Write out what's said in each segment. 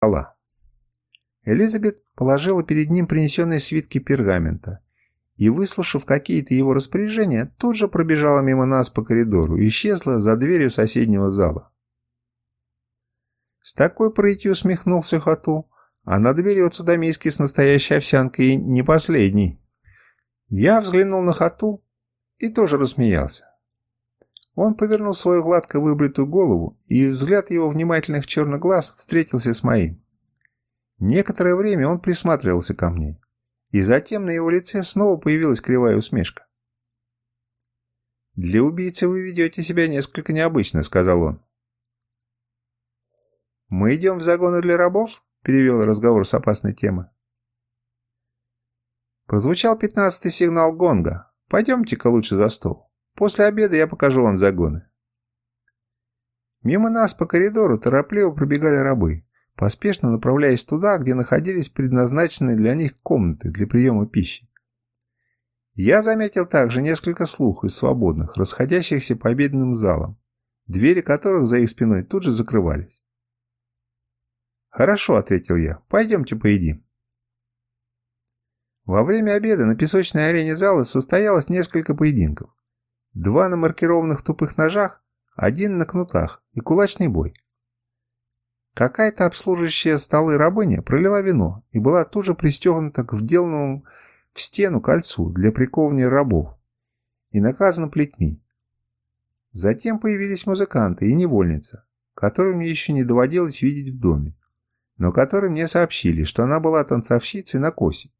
стола. Элизабет положила перед ним принесенные свитки пергамента и, выслушав какие-то его распоряжения, тут же пробежала мимо нас по коридору и исчезла за дверью соседнего зала. С такой прытью усмехнулся Хату, она доберется до миски с настоящей овсянкой не последней. Я взглянул на Хату и тоже рассмеялся. Он повернул свою гладко выбритую голову, и взгляд его внимательных черных глаз встретился с моим. Некоторое время он присматривался ко мне и затем на его лице снова появилась кривая усмешка. «Для убийцы вы ведете себя несколько необычно», — сказал он. «Мы идем в загоны для рабов?» — перевел разговор с опасной темы. Прозвучал пятнадцатый сигнал гонга. «Пойдемте-ка лучше за стол. После обеда я покажу вам загоны». Мимо нас по коридору торопливо пробегали рабы поспешно направляясь туда, где находились предназначенные для них комнаты для приема пищи. Я заметил также несколько слух из свободных, расходящихся по обеденным залам, двери которых за их спиной тут же закрывались. «Хорошо», — ответил я, — «пойдемте поедим». Во время обеда на песочной арене зала состоялось несколько поединков. Два на маркированных тупых ножах, один на кнутах и кулачный бой. Какая-то обслуживающая столы рабыня пролила вино и была тут же пристегнута к вделанному в стену кольцу для приковывания рабов и наказана плетьми. Затем появились музыканты и невольница, которую мне еще не доводилось видеть в доме, но которые мне сообщили, что она была танцовщицей на косе.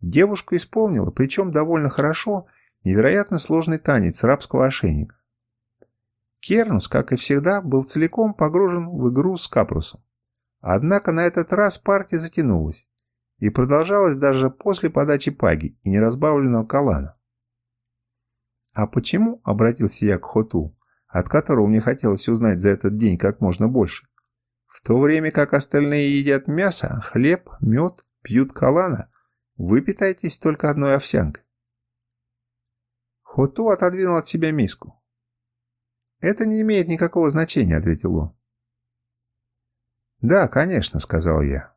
Девушка исполнила, причем довольно хорошо, невероятно сложный танец рабского ошейника. Кернус, как и всегда, был целиком погружен в игру с Капрусом. Однако на этот раз партия затянулась и продолжалась даже после подачи паги и неразбавленного калана. «А почему?» — обратился я к Хоту, от которого мне хотелось узнать за этот день как можно больше. «В то время как остальные едят мясо, хлеб, мед, пьют калана, вы питаетесь только одной овсянкой». Хоту отодвинул от себя миску. «Это не имеет никакого значения», — ответил он. «Да, конечно», — сказал я.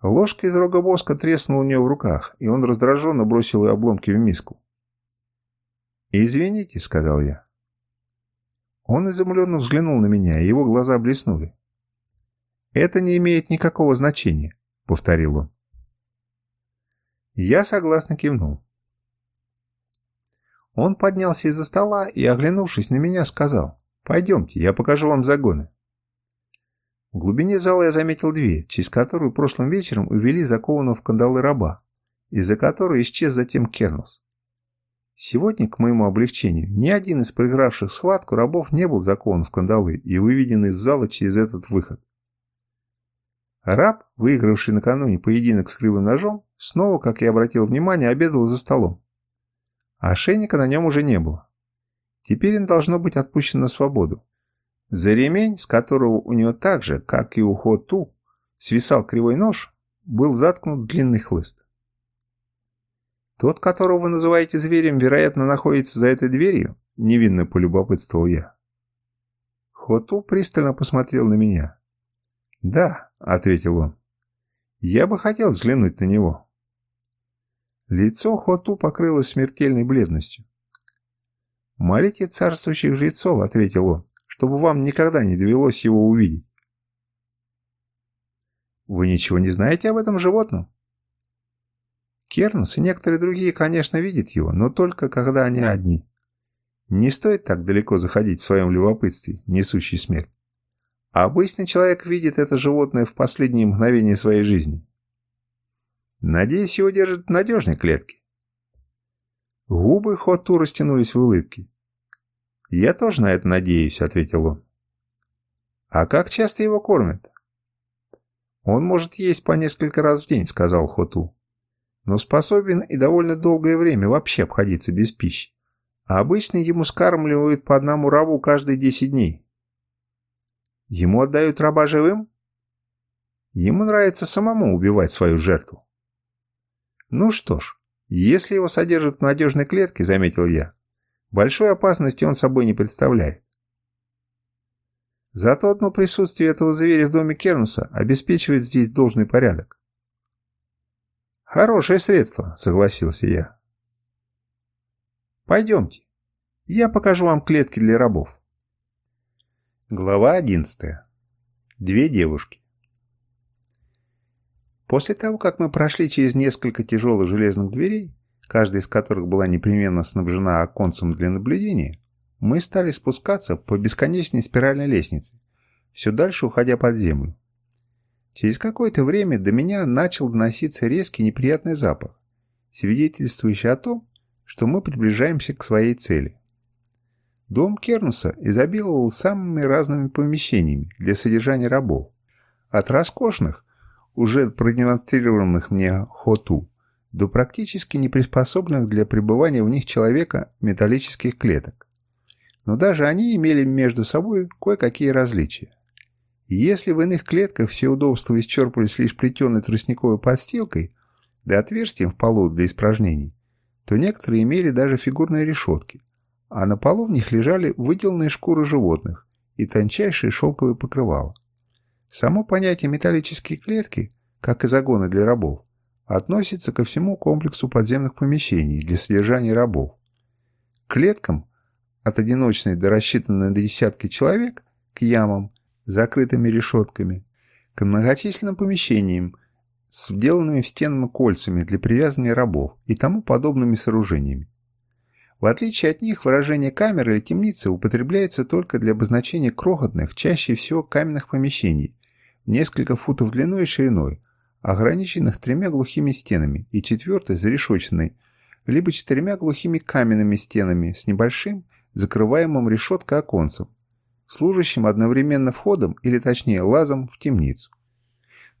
Ложка из рога воска треснула у него в руках, и он раздраженно бросил ее обломки в миску. «Извините», — сказал я. Он изумленно взглянул на меня, и его глаза блеснули. «Это не имеет никакого значения», — повторил он. Я согласно кивнул. Он поднялся из-за стола и, оглянувшись на меня, сказал, «Пойдемте, я покажу вам загоны». В глубине зала я заметил дверь, через которую прошлым вечером увели закованного в кандалы раба, из-за которой исчез затем Кернус. Сегодня, к моему облегчению, ни один из проигравших схватку рабов не был закован в кандалы и выведен из зала через этот выход. Раб, выигравший накануне поединок с кривым ножом, снова, как я обратил внимание, обедал за столом а ошейника на нем уже не было. Теперь он должно быть отпущен на свободу. За ремень, с которого у него так же, как и у Хоту, свисал кривой нож, был заткнут длинный хлыст. «Тот, которого вы называете зверем, вероятно, находится за этой дверью?» — невинно полюбопытствовал я. Хоту пристально посмотрел на меня. «Да», — ответил он. «Я бы хотел взглянуть на него». Лицо Хоту покрылось смертельной бледностью. «Молите царствующих жрецов», — ответил он, — «чтобы вам никогда не довелось его увидеть». «Вы ничего не знаете об этом животном?» Кернус и некоторые другие, конечно, видят его, но только когда они одни. Не стоит так далеко заходить в своем любопытстве, несущий смерть. Обычный человек видит это животное в последние мгновения своей жизни. Надеюсь, его держат в надежной клетке. Губы Хоту растянулись в улыбке. «Я тоже на это надеюсь», — ответил он. «А как часто его кормят?» «Он может есть по несколько раз в день», — сказал Хоту. «Но способен и довольно долгое время вообще обходиться без пищи. А обычно ему скармливают по одному рабу каждые десять дней». «Ему отдают раба живым?» «Ему нравится самому убивать свою жертву». Ну что ж, если его содержат в надежной клетке, заметил я, большой опасности он собой не представляет. Зато одно присутствие этого зверя в доме Кернуса обеспечивает здесь должный порядок. «Хорошее средство», — согласился я. «Пойдемте. Я покажу вам клетки для рабов». Глава одиннадцатая. Две девушки. После того, как мы прошли через несколько тяжелых железных дверей, каждая из которых была непременно снабжена оконцем для наблюдения, мы стали спускаться по бесконечной спиральной лестнице, все дальше уходя под землю. Через какое-то время до меня начал доноситься резкий неприятный запах, свидетельствующий о том, что мы приближаемся к своей цели. Дом Кернуса изобиловал самыми разными помещениями для содержания рабов. От роскошных, уже продемонстрированных мне хоту, до практически неприспособленных для пребывания в них человека металлических клеток. Но даже они имели между собой кое-какие различия. если в иных клетках все удобства исчерпывались лишь плетеной тростниковой подстилкой, да отверстием в полу для испражнений, то некоторые имели даже фигурные решетки, а на полу в них лежали выделанные шкуры животных и тончайшие шелковые покрывала. Само понятие металлические клетки, как и загоны для рабов, относится ко всему комплексу подземных помещений для содержания рабов. К клеткам от одиночной до рассчитанной на десятки человек, к ямам, закрытыми решетками, к многочисленным помещениям с вделанными в стены кольцами для привязывания рабов и тому подобными сооружениями. В отличие от них, выражение камеры или темницы употребляется только для обозначения крохотных, чаще всего каменных помещений, несколько футов длиной и шириной, ограниченных тремя глухими стенами и четвертой зарешоченной, либо четырьмя глухими каменными стенами с небольшим закрываемым решеткой оконцем, служащим одновременно входом или точнее лазом в темницу.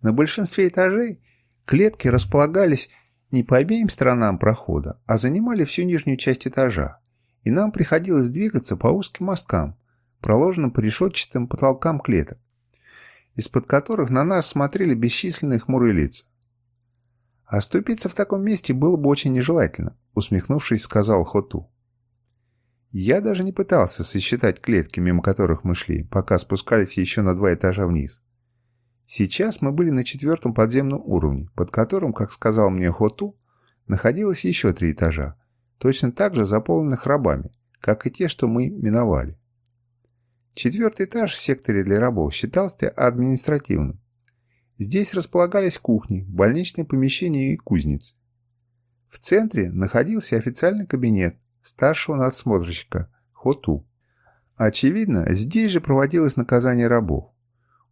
На большинстве этажей клетки располагались не по обеим сторонам прохода, а занимали всю нижнюю часть этажа, и нам приходилось двигаться по узким мосткам, проложенным по решетчатым потолкам клеток, из-под которых на нас смотрели бесчисленные хмурые лица. «Оступиться в таком месте было бы очень нежелательно», усмехнувшись, сказал Хоту. Я даже не пытался сосчитать клетки, мимо которых мы шли, пока спускались еще на два этажа вниз. Сейчас мы были на четвертом подземном уровне, под которым, как сказал мне Хоту, находилось еще три этажа, точно так же заполненных рабами, как и те, что мы миновали. Четвертый этаж в секторе для рабов считался административным. Здесь располагались кухни, больничные помещения и кузницы. В центре находился официальный кабинет, старшего надсмотрщика, Хоту. Очевидно, здесь же проводилось наказание рабов.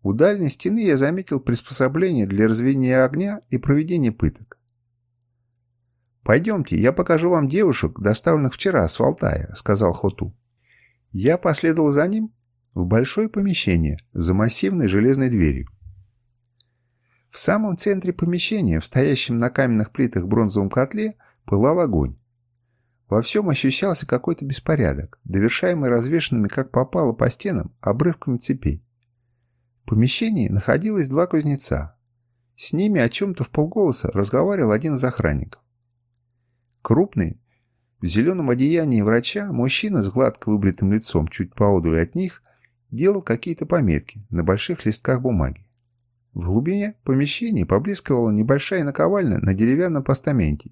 У дальней стены я заметил приспособление для разведения огня и проведения пыток. «Пойдемте, я покажу вам девушек, доставленных вчера с Алтая», — сказал Хоту. Я последовал за ним в большое помещение за массивной железной дверью. В самом центре помещения, в стоящем на каменных плитах бронзовом котле, пылал огонь. Во всем ощущался какой-то беспорядок, довершаемый развешенными как попало по стенам обрывками цепей. В помещении находилось два кузнеца. С ними о чем-то в полголоса разговаривал один из охранников. Крупный, в зеленом одеянии врача, мужчина с гладко выбритым лицом чуть поодаль от них, делал какие-то пометки на больших листках бумаги. В глубине помещения поблескивала небольшая наковальня на деревянном постаменте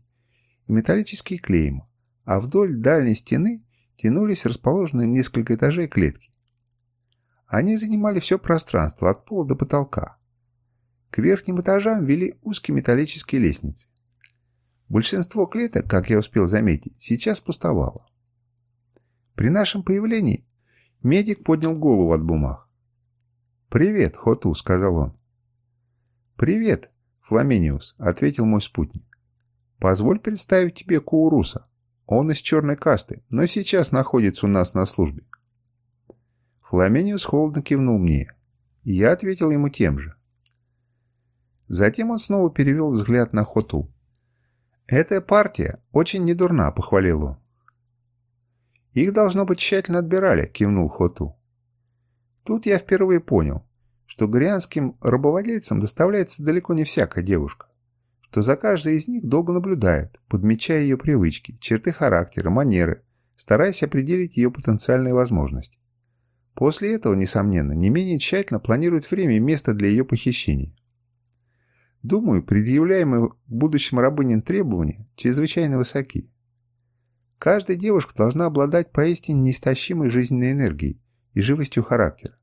и металлические клейма а вдоль дальней стены тянулись расположенные несколько этажей клетки. Они занимали все пространство от пола до потолка. К верхним этажам вели узкие металлические лестницы. Большинство клеток, как я успел заметить, сейчас пустовало. При нашем появлении медик поднял голову от бумаг. «Привет, Хоту», — сказал он. «Привет, Фламениус», — ответил мой спутник. «Позволь представить тебе Кууруса». Он из черной касты, но сейчас находится у нас на службе. Фламениус холодно кивнул мне, я ответил ему тем же. Затем он снова перевел взгляд на Хоту. «Эта партия очень недурна», — похвалил он. «Их, должно быть, тщательно отбирали», — кивнул Хоту. Тут я впервые понял, что горианским рабовладельцам доставляется далеко не всякая девушка то за каждой из них долго наблюдает, подмечая ее привычки, черты характера, манеры, стараясь определить ее потенциальные возможности. После этого, несомненно, не менее тщательно планируют время и место для ее похищения. Думаю, предъявляемые будущим рабыням требования чрезвычайно высоки. Каждая девушка должна обладать поистине неистощимой жизненной энергией и живостью характера.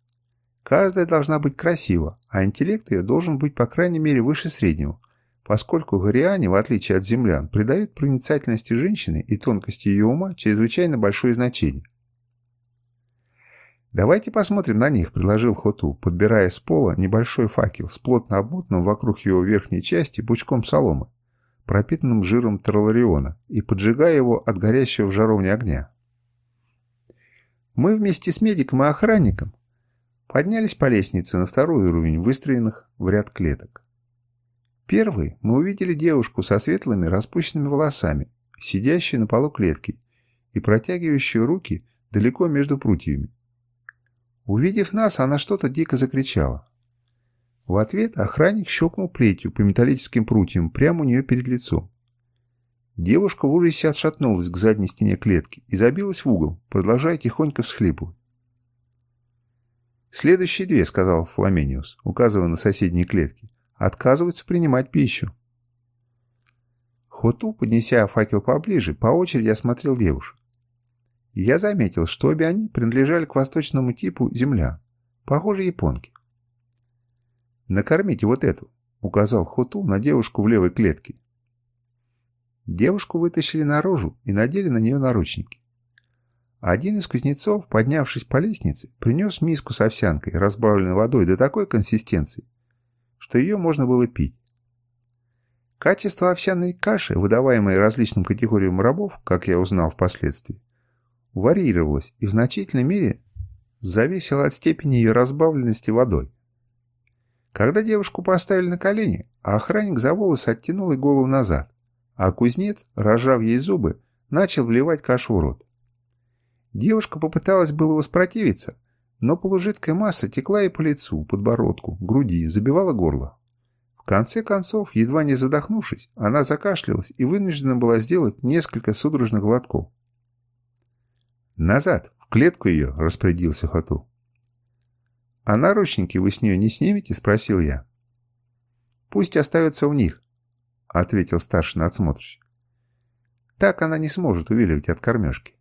Каждая должна быть красива, а интеллект ее должен быть по крайней мере выше среднего, поскольку гориане, в отличие от землян, придают проницательности женщины и тонкости ее ума чрезвычайно большое значение. «Давайте посмотрим на них», — предложил Хоту, подбирая с пола небольшой факел с плотно обмотанным вокруг его верхней части пучком соломы, пропитанным жиром троллариона, и поджигая его от горящего в жаровне огня. Мы вместе с медиком и охранником поднялись по лестнице на второй уровень выстроенных в ряд клеток. Первый мы увидели девушку со светлыми распущенными волосами, сидящую на полу клетки и протягивающую руки далеко между прутьями. Увидев нас, она что-то дико закричала. В ответ охранник щелкнул плетью по металлическим прутьям прямо у нее перед лицом. Девушка в ужасе отшатнулась к задней стене клетки и забилась в угол, продолжая тихонько всхлипывать. «Следующие две», — сказал Фламениус, указывая на соседние клетки, — «отказываются принимать пищу». Хоту, поднеся факел поближе, по очереди осмотрел девушек. Я заметил, что обе они принадлежали к восточному типу земля, похоже японки. «Накормите вот эту», — указал Хоту на девушку в левой клетке. Девушку вытащили наружу и надели на нее наручники. Один из кузнецов, поднявшись по лестнице, принес миску с овсянкой, разбавленной водой до такой консистенции, что ее можно было пить. Качество овсяной каши, выдаваемой различным категориям рабов, как я узнал впоследствии, варьировалось и в значительной мере зависело от степени ее разбавленности водой. Когда девушку поставили на колени, а охранник за волосы оттянул ей голову назад, а кузнец, рожав ей зубы, начал вливать кашу в рот. Девушка попыталась было воспротивиться, но полужидкая масса текла ей по лицу, подбородку, груди, забивала горло. В конце концов, едва не задохнувшись, она закашлялась и вынуждена была сделать несколько судорожных глотков. «Назад, в клетку ее!» – распорядился Хату. «А наручники вы с нее не снимете?» – спросил я. «Пусть оставятся у них», – ответил старший надсмотрщик. «Так она не сможет увиливать от кормежки».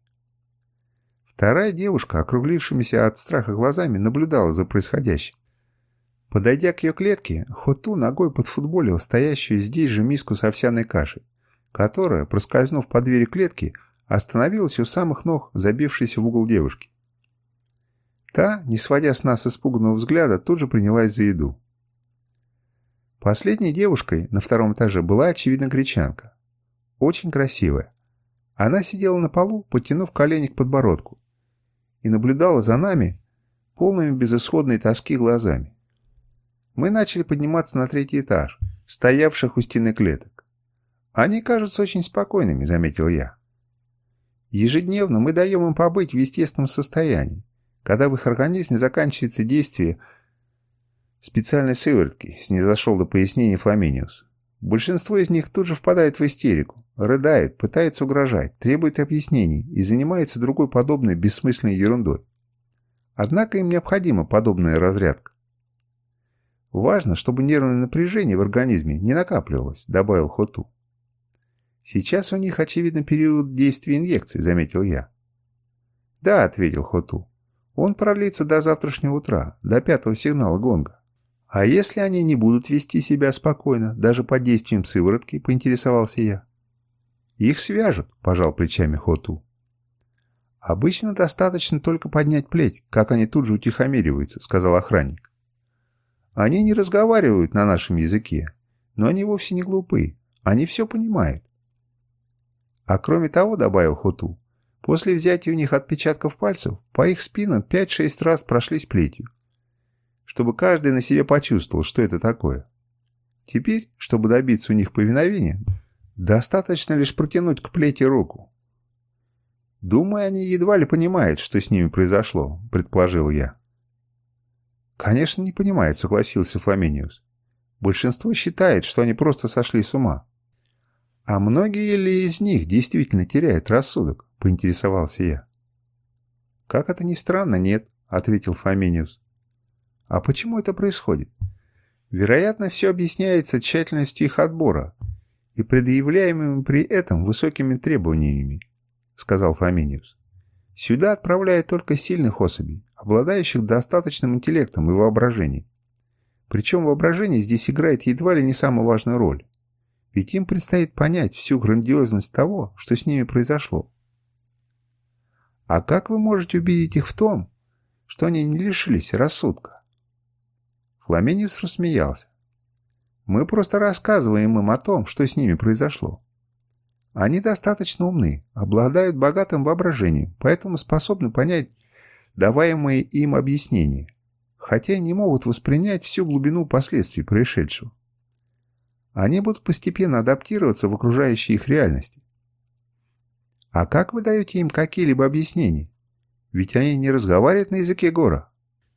Вторая девушка, округлившимися от страха глазами, наблюдала за происходящим. Подойдя к ее клетке, Хоту ногой подфутболил стоящую здесь же миску с овсяной кашей, которая, проскользнув по двери клетки, остановилась у самых ног забившейся в угол девушки. Та, не сводя с нас испуганного взгляда, тут же принялась за еду. Последней девушкой на втором этаже была, очевидно, гречанка. Очень красивая. Она сидела на полу, подтянув колени к подбородку, и наблюдала за нами полными безысходной тоски глазами. Мы начали подниматься на третий этаж, стоявших у стены клеток. «Они кажутся очень спокойными», — заметил я. Ежедневно мы даем им побыть в естественном состоянии, когда в их организме заканчивается действие специальной сыворотки, снизошел до пояснения Фламиниус. Большинство из них тут же впадает в истерику, рыдает, пытается угрожать, требует объяснений и занимается другой подобной бессмысленной ерундой. Однако им необходима подобная разрядка. Важно, чтобы нервное напряжение в организме не накапливалось, добавил Хоту. Сейчас у них, очевидно, период действия инъекций, заметил я. Да, ответил Хоту. Он продлится до завтрашнего утра, до пятого сигнала гонга. А если они не будут вести себя спокойно, даже под действием сыворотки, поинтересовался я. Их свяжут, пожал плечами Хоту. Обычно достаточно только поднять плеть, как они тут же утихомириваются, сказал охранник. Они не разговаривают на нашем языке, но они вовсе не глупы, они все понимают. А кроме того, добавил Хоту, после взятия у них отпечатков пальцев, по их спинам 5-6 раз прошлись плетью чтобы каждый на себе почувствовал, что это такое. Теперь, чтобы добиться у них повиновения, достаточно лишь протянуть к плете руку. «Думаю, они едва ли понимают, что с ними произошло», — предположил я. «Конечно, не понимает», — согласился Фламениус. «Большинство считает, что они просто сошли с ума». «А многие ли из них действительно теряют рассудок?» — поинтересовался я. «Как это ни странно, нет», ответил Фламиниус. А почему это происходит? Вероятно, все объясняется тщательностью их отбора и предъявляемыми при этом высокими требованиями, сказал Фламиниус. Сюда отправляют только сильных особей, обладающих достаточным интеллектом и воображением. Причем воображение здесь играет едва ли не самую важную роль. Ведь им предстоит понять всю грандиозность того, что с ними произошло. А как вы можете убедить их в том, что они не лишились рассудка? Фламениус рассмеялся. Мы просто рассказываем им о том, что с ними произошло. Они достаточно умны, обладают богатым воображением, поэтому способны понять даваемые им объяснения, хотя не могут воспринять всю глубину последствий происшедшего. Они будут постепенно адаптироваться в окружающей их реальности. А как вы даете им какие-либо объяснения? Ведь они не разговаривают на языке гора.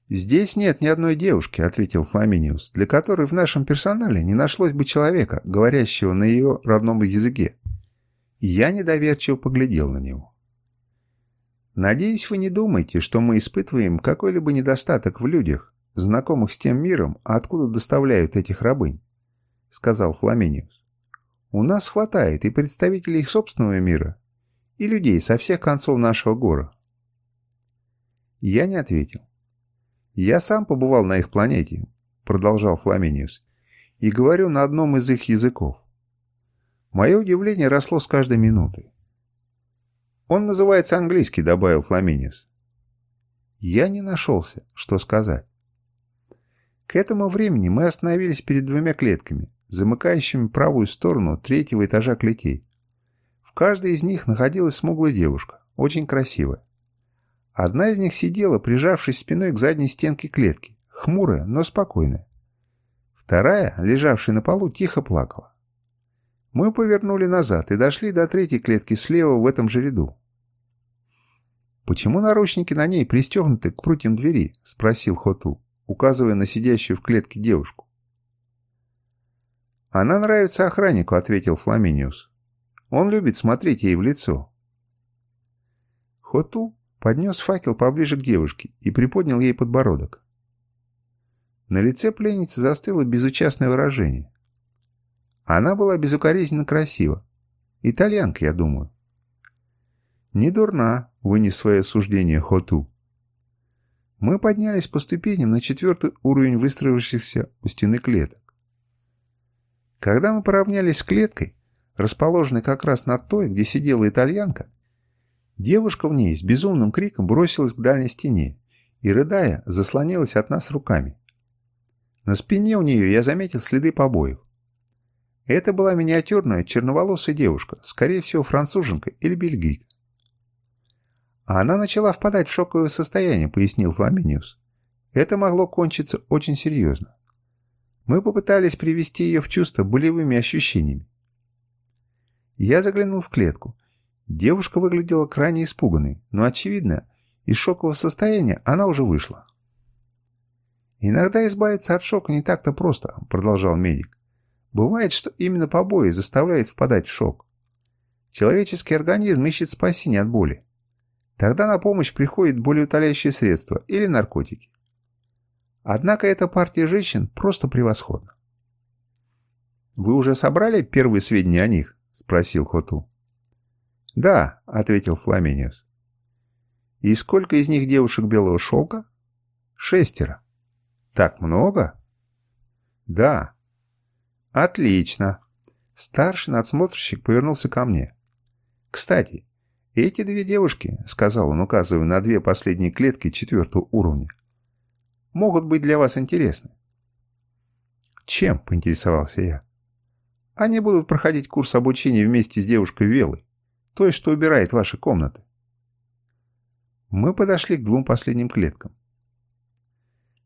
«Здесь нет ни одной девушки», — ответил Фламиниус, «для которой в нашем персонале не нашлось бы человека, говорящего на ее родном языке». Я недоверчиво поглядел на него. «Надеюсь, вы не думаете, что мы испытываем какой-либо недостаток в людях, знакомых с тем миром, откуда доставляют этих рабынь», — сказал Фламиниус. «У нас хватает и представителей их собственного мира, и людей со всех концов нашего гора». Я не ответил. «Я сам побывал на их планете», — продолжал Фламиниус, «и говорю на одном из их языков. Мое удивление росло с каждой минутой. «Он называется английский», — добавил Фламиниус. Я не нашелся, что сказать. К этому времени мы остановились перед двумя клетками, замыкающими правую сторону третьего этажа клетей. Каждой из них находилась смуглая девушка, очень красивая. Одна из них сидела, прижавшись спиной к задней стенке клетки, хмурая, но спокойная. Вторая, лежавшая на полу, тихо плакала. Мы повернули назад и дошли до третьей клетки слева в этом же ряду. «Почему наручники на ней пристегнуты к прутьям двери?» — спросил Хоту, указывая на сидящую в клетке девушку. «Она нравится охраннику», — ответил Фламиниус. «Он любит смотреть ей в лицо». Хоту поднес факел поближе к девушке и приподнял ей подбородок. На лице пленницы застыло безучастное выражение. Она была безукоризненно красива. Итальянка, я думаю. «Не дурна», — вынес свое суждение Хоту. Мы поднялись по ступеням на четвертый уровень выстроившихся у стены клеток. Когда мы поравнялись с клеткой, расположенной как раз над той, где сидела итальянка, девушка в ней с безумным криком бросилась к дальней стене и, рыдая, заслонилась от нас руками. На спине у нее я заметил следы побоев. Это была миниатюрная черноволосая девушка, скорее всего француженка или бельгийка. А она начала впадать в шоковое состояние, пояснил Фламиниус. Это могло кончиться очень серьезно. Мы попытались привести ее в чувство болевыми ощущениями. Я заглянул в клетку. Девушка выглядела крайне испуганной, но, очевидно, из шокового состояния она уже вышла. «Иногда избавиться от шока не так-то просто», — продолжал медик. Бывает, что именно побои заставляют впадать в шок. Человеческий организм ищет спасения от боли. Тогда на помощь приходит болеутоляющие средства или наркотики. Однако эта партия женщин просто превосходна. «Вы уже собрали первые сведения о них?» – спросил Хоту. «Да», – ответил Фламениус. «И сколько из них девушек белого шелка?» «Шестеро». «Так много?» «Да, «Отлично!» Старший надсмотрщик повернулся ко мне. «Кстати, эти две девушки, — сказал он, указывая на две последние клетки четвертого уровня, — могут быть для вас интересны». «Чем?» — поинтересовался я. «Они будут проходить курс обучения вместе с девушкой Велой, той, что убирает ваши комнаты». Мы подошли к двум последним клеткам.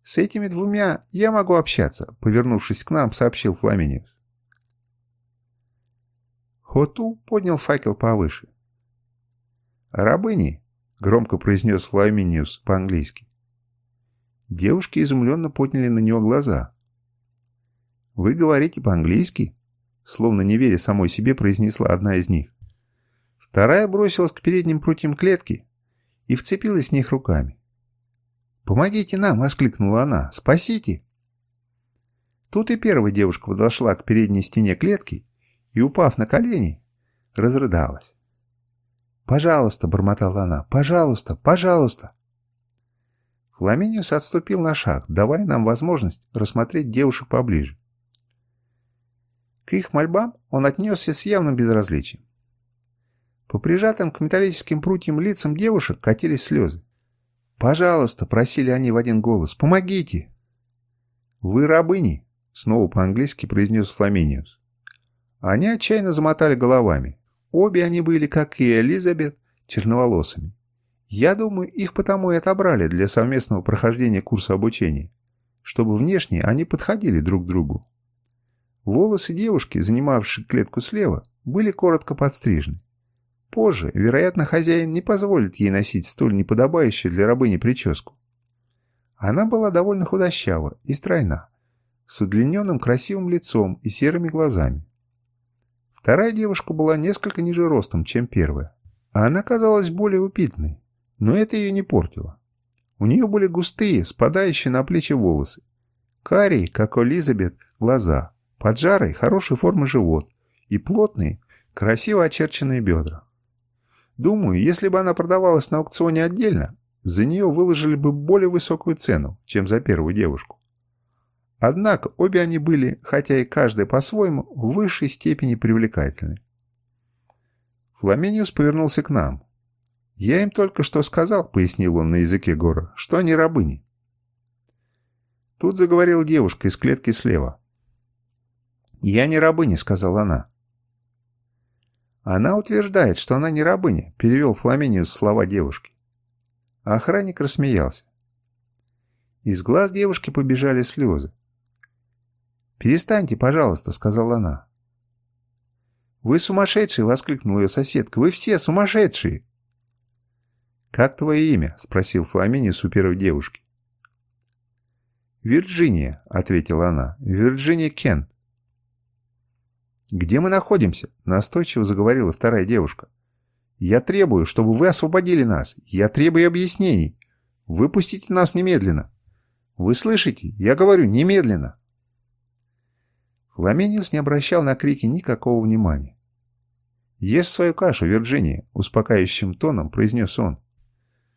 «С этими двумя я могу общаться», — повернувшись к нам, сообщил Фламиниус. Хоту поднял факел повыше. «Рабыни», — громко произнес Фламиниус по-английски. Девушки изумленно подняли на него глаза. «Вы говорите по-английски?» Словно не веря самой себе, произнесла одна из них. Вторая бросилась к передним прутьям клетки и вцепилась в них руками. «Помогите нам!» — воскликнула она. «Спасите!» Тут и первая девушка подошла к передней стене клетки и, упав на колени, разрыдалась. «Пожалуйста!» — бормотала она. «Пожалуйста! Пожалуйста!» Фламиниус отступил на шаг, давая нам возможность рассмотреть девушек поближе. К их мольбам он отнесся с явным безразличием. По прижатым к металлическим прутьям лицам девушек катились слезы. «Пожалуйста!» — просили они в один голос. «Помогите!» «Вы рабыни!» — снова по-английски произнес Фламиниус. Они отчаянно замотали головами. Обе они были, как и Элизабет, черноволосыми. Я думаю, их потому и отобрали для совместного прохождения курса обучения, чтобы внешне они подходили друг к другу. Волосы девушки, занимавшей клетку слева, были коротко подстрижены. Позже, вероятно, хозяин не позволит ей носить столь неподобающую для рабыни прическу. Она была довольно худощава и стройна, с удлиненным красивым лицом и серыми глазами. Вторая девушка была несколько ниже ростом, чем первая. Она казалась более упитанной, но это ее не портило. У нее были густые, спадающие на плечи волосы. Карие, как у Элизабет, глаза, поджарый, хорошей формы живот и плотные, красиво очерченные бедра. Думаю, если бы она продавалась на аукционе отдельно, за нее выложили бы более высокую цену, чем за первую девушку. Однако обе они были, хотя и каждая по-своему, в высшей степени привлекательны. Фламениус повернулся к нам. «Я им только что сказал», — пояснил он на языке гора, — «что они рабыни». Тут заговорила девушка из клетки слева. «Я не рабыня», — сказала она. «Она утверждает, что она не рабыня», — перевел Фламениус слова девушки. Охранник рассмеялся. Из глаз девушки побежали слезы. «Перестаньте, пожалуйста», — сказала она. «Вы сумасшедшие!» — воскликнула ее соседка. «Вы все сумасшедшие!» «Как твое имя?» — спросил Фламиниус у первой девушки. «Вирджиния», — ответила она. «Вирджиния Кент». «Где мы находимся?» — настойчиво заговорила вторая девушка. «Я требую, чтобы вы освободили нас. Я требую объяснений. Выпустите нас немедленно. Вы слышите? Я говорю, немедленно!» Фламиниус не обращал на крики никакого внимания. «Ешь свою кашу, Вирджиния», — успокаивающим тоном произнес он.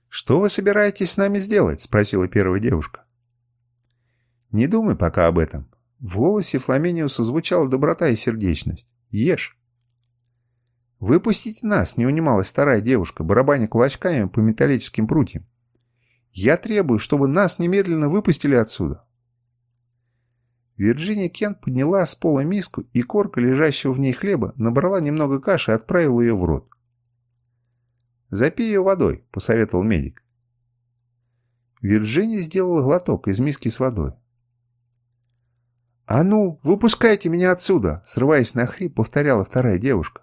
«Что вы собираетесь с нами сделать?» — спросила первая девушка. «Не думай пока об этом». В голосе Фламениуса звучала доброта и сердечность. «Ешь». «Выпустите нас!» — не унималась вторая девушка, барабаня кулачками по металлическим прутьям. «Я требую, чтобы нас немедленно выпустили отсюда!» Вирджиния Кент подняла с пола миску, и корка, лежащего в ней хлеба, набрала немного каши и отправила ее в рот. «Запей ее водой», — посоветовал медик. Вирджиния сделала глоток из миски с водой. «А ну, выпускайте меня отсюда!» — срываясь на хрип, повторяла вторая девушка.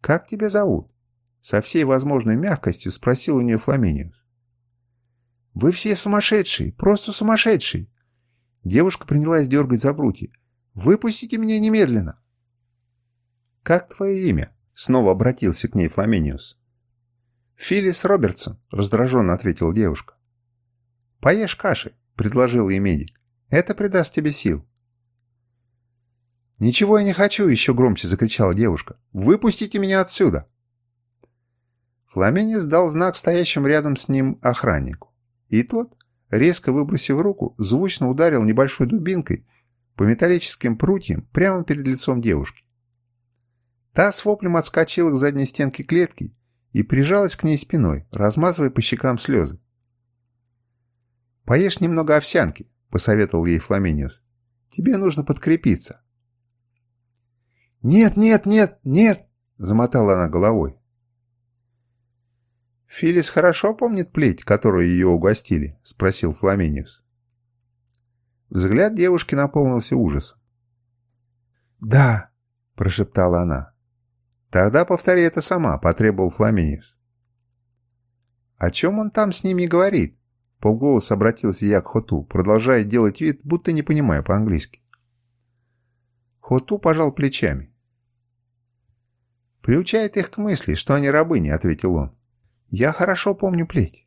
«Как тебя зовут?» — со всей возможной мягкостью спросил у нее Фламениус. «Вы все сумасшедшие, просто сумасшедшие!» Девушка принялась дергать за прутья. «Выпустите меня немедленно!» «Как твое имя?» Снова обратился к ней Фламениус. «Филлис Робертсон», — раздраженно ответила девушка. «Поешь каши», — предложил ей медик. «Это придаст тебе сил». «Ничего я не хочу!» — еще громче закричала девушка. «Выпустите меня отсюда!» Фламениус дал знак стоящим рядом с ним охраннику. И тот, резко выбросив руку, звучно ударил небольшой дубинкой по металлическим прутьям прямо перед лицом девушки. Та с воплем отскочила к задней стенке клетки и прижалась к ней спиной, размазывая по щекам слезы. «Поешь немного овсянки», — посоветовал ей Фламениус. «Тебе нужно подкрепиться». «Нет, нет, нет, нет!» — замотала она головой. «Филис хорошо помнит плеть, которую ее угостили?» — спросил Фламениус. Взгляд девушки наполнился ужасом. «Да!» — прошептала она. «Тогда повтори это сама», — потребовал Фламениус. «О чем он там с ними говорит?» — полголоса обратился я к Хоту, продолжая делать вид, будто не понимая по-английски. Хоту пожал плечами. «Приучает их к мысли, что они рабыни», — ответил он. Я хорошо помню плеть.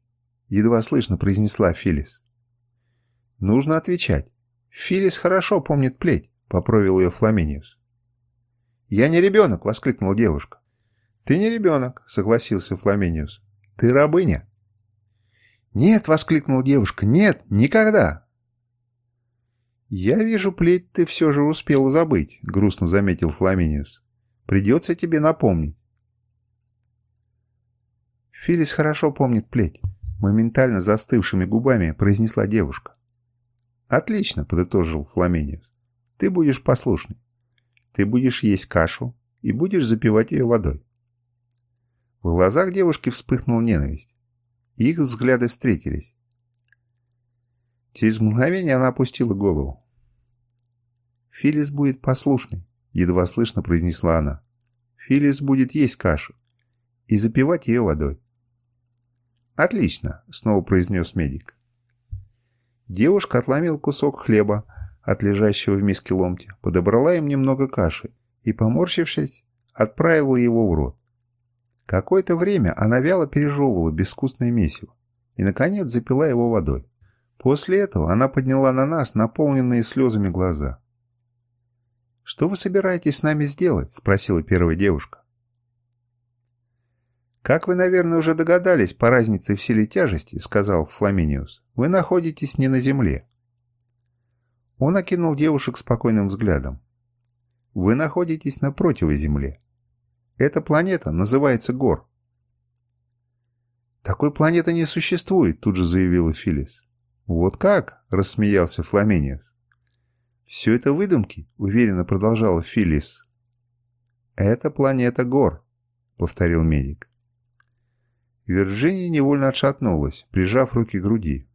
— едва слышно произнесла Филис. «Нужно отвечать. Филис хорошо помнит плеть», — поправил ее Фламиниус. «Я не ребенок!» — воскликнула девушка. «Ты не ребенок», — согласился Фламиниус. «Ты рабыня». «Нет!» — воскликнула девушка. «Нет! Никогда!» «Я вижу, плеть ты все же успел забыть», — грустно заметил Фламиниус. «Придется тебе напомнить». Филис хорошо помнит плеть. Моментально застывшими губами произнесла девушка. «Отлично», — подытожил Фламиниус. «Ты будешь послушный. Ты будешь есть кашу и будешь запивать ее водой». В глазах девушки вспыхнула ненависть. Их взгляды встретились. Через мгновение она опустила голову. «Филис будет послушный», — едва слышно произнесла она. «Филис будет есть кашу и запивать ее водой». «Отлично», — снова произнес медик. Девушка отломила кусок хлеба от лежащего в миске ломтя, подобрала им немного каши и, поморщившись, отправила его в рот. Какое-то время она вяло пережевывала безвкусное месиво и, наконец, запила его водой. После этого она подняла на нас наполненные слезами глаза. «Что вы собираетесь с нами сделать?» – спросила первая девушка. «Как вы, наверное, уже догадались по разнице в силе тяжести», — сказал Фламиниус, — «вы находитесь не на Земле». Он окинул девушек спокойным взглядом. «Вы находитесь на противоземле. Эта планета называется Гор». «Такой планеты не существует», — тут же заявила Филис. «Вот как?» — рассмеялся Фламиниус. «Все это выдумки», — уверенно продолжала Филис. «Это планета Гор», — повторил медик. Вирджиния невольно отшатнулась, прижав руки к груди.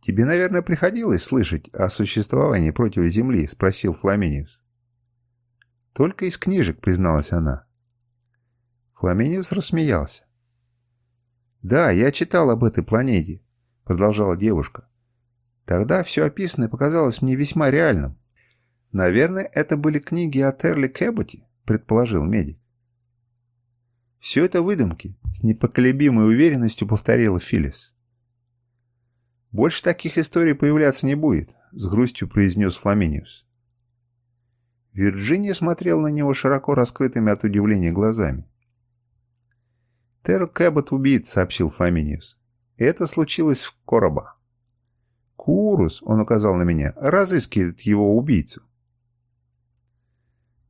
«Тебе, наверное, приходилось слышать о существовании против Земли?» – спросил Фламиниус. «Только из книжек», – призналась она. Фламиниус рассмеялся. «Да, я читал об этой планете», – продолжала девушка. «Тогда все описанное показалось мне весьма реальным. Наверное, это были книги о Терли Кэбботе», – предположил медик. «Все это выдумки», — с непоколебимой уверенностью повторила Филлис. «Больше таких историй появляться не будет», — с грустью произнес Фламиниус. Вирджиния смотрел на него широко раскрытыми от удивления глазами. «Терр Кэббот убит», — сообщил Фламиниус. «Это случилось в Короба». «Курус», — он указал на меня, — разыскивает его убийцу.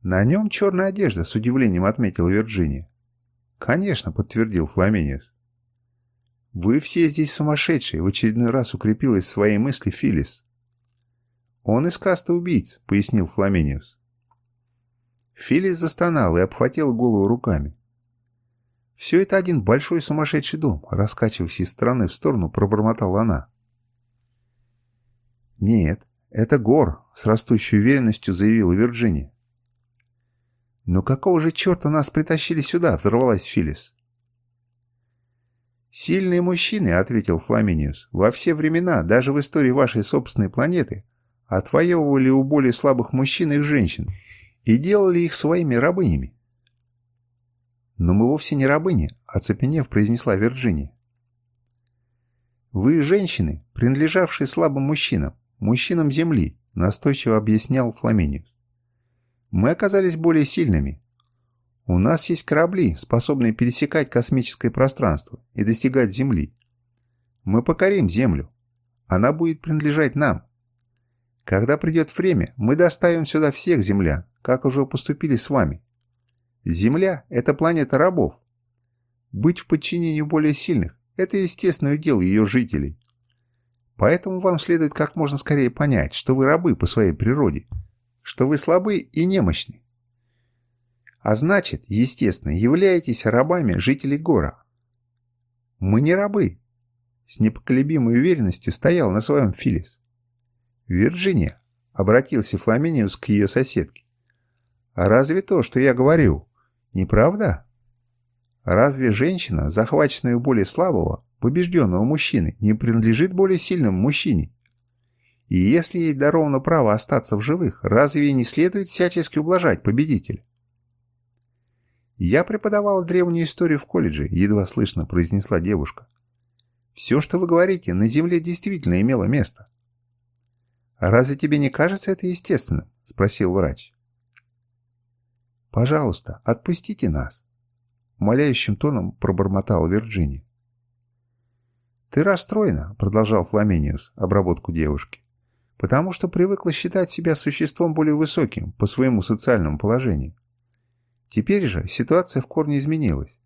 «На нем черная одежда», — с удивлением отметила Вирджиния. «Конечно», — подтвердил Фламиниус. «Вы все здесь сумасшедшие», — в очередной раз укрепилась в своей мысли Филис. «Он из каста убийц», — пояснил Фламиниус. Филис застонал и обхватил голову руками. «Все это один большой сумасшедший дом», — раскачиваясь из стороны в сторону, пробормотала она. «Нет, это гор», — с растущей уверенностью заявила Вирджиния. «Но какого же черта нас притащили сюда?» — взорвалась Филис. «Сильные мужчины», — ответил Фламиниус, — «во все времена, даже в истории вашей собственной планеты, отвоевывали у более слабых мужчин их женщин и делали их своими рабынями». «Но мы вовсе не рабыни», — оцепенев, произнесла Вирджиния. «Вы женщины, принадлежавшие слабым мужчинам, мужчинам Земли», — настойчиво объяснял Фламиниус. Мы оказались более сильными. У нас есть корабли, способные пересекать космическое пространство и достигать Земли. Мы покорим Землю. Она будет принадлежать нам. Когда придет время, мы доставим сюда всех землян, как уже поступили с вами. Земля – это планета рабов. Быть в подчинении более сильных – это естественное дело ее жителей. Поэтому вам следует как можно скорее понять, что вы рабы по своей природе – что вы слабы и немощны. А значит, естественно, являетесь рабами жителей гора. Мы не рабы. С непоколебимой уверенностью стоял на своем Филис. Вирджиния, обратился Фламиниус к ее соседке. А разве то, что я говорю, неправда? Разве женщина, захваченная у более слабого, побежденного мужчины, не принадлежит более сильному мужчине? И если ей даровано право остаться в живых, разве ей не следует всячески ублажать победителя? «Я преподавала древнюю историю в колледже», — едва слышно произнесла девушка. Все, что вы говорите, на Земле действительно имело место. «А разве тебе не кажется это естественным?» – спросил врач. «Пожалуйста, отпустите нас», – умоляющим тоном пробормотала Вирджиния. «Ты расстроена», – продолжал Фламениус обработку девушки, «потому что привыкла считать себя существом более высоким по своему социальному положению. Теперь же ситуация в корне изменилась.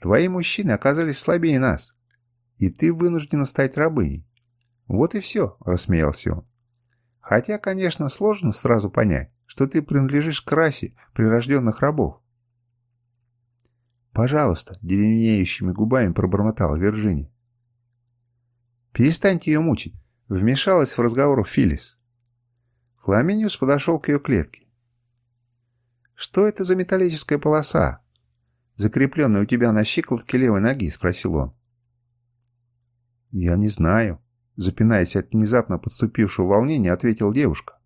Твои мужчины оказались слабее нас, и ты вынуждена стать рабыней. Вот и все», – рассмеялся он. «Хотя, конечно, сложно сразу понять, что ты принадлежишь к расе прирожденных рабов. «Пожалуйста», — деревенеющими губами пробормотала Вирджиния. «Перестаньте ее мучить», — вмешалась в разговор Филлис. Фламиниус подошел к ее клетке. «Что это за металлическая полоса, закрепленная у тебя на щиколотке левой ноги?» — спросил он. «Я не знаю», — запинаясь от внезапно подступившего волнения, ответила девушка.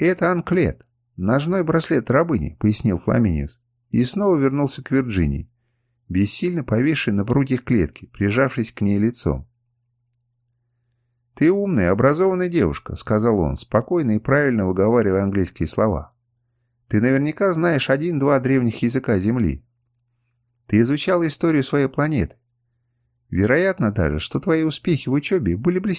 «Это анклет, ножной браслет рабыни», — пояснил Фламиниус. И снова вернулся к Вирджинии, бессильно повисшей на прутьях клетки, прижавшись к ней лицом. «Ты умная, образованная девушка», — сказал он, спокойно и правильно выговаривая английские слова. «Ты наверняка знаешь один-два древних языка Земли. Ты изучал историю своей планеты. Вероятно даже, что твои успехи в учебе были блестящими.